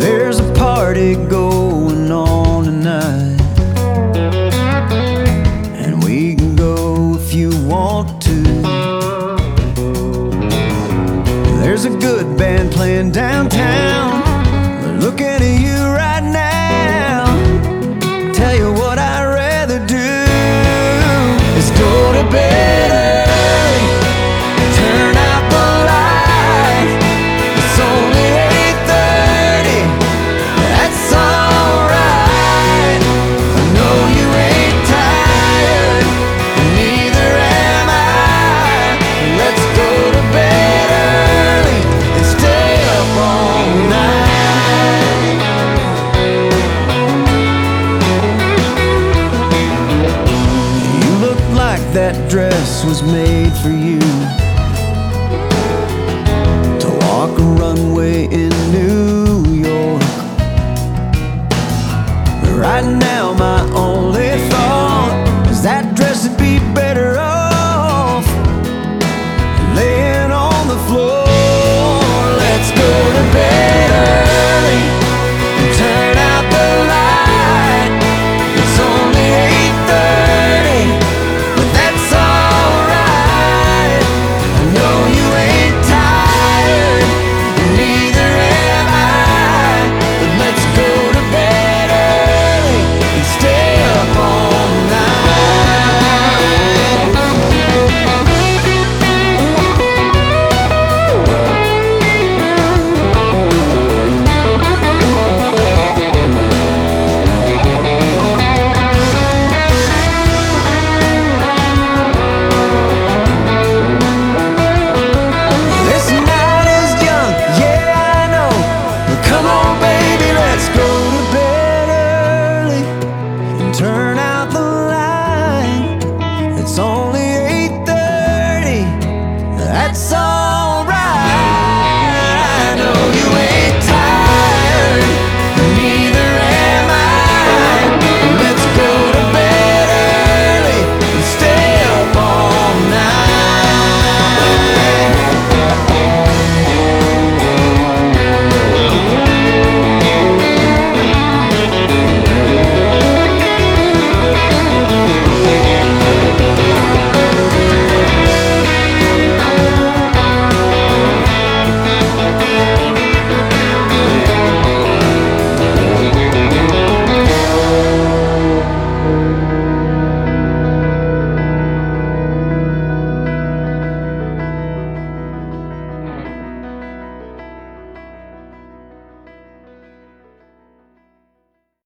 There's a party going on tonight. And we can go if you want to. There's a good band playing downtown. Looking at you like that dress was made for you.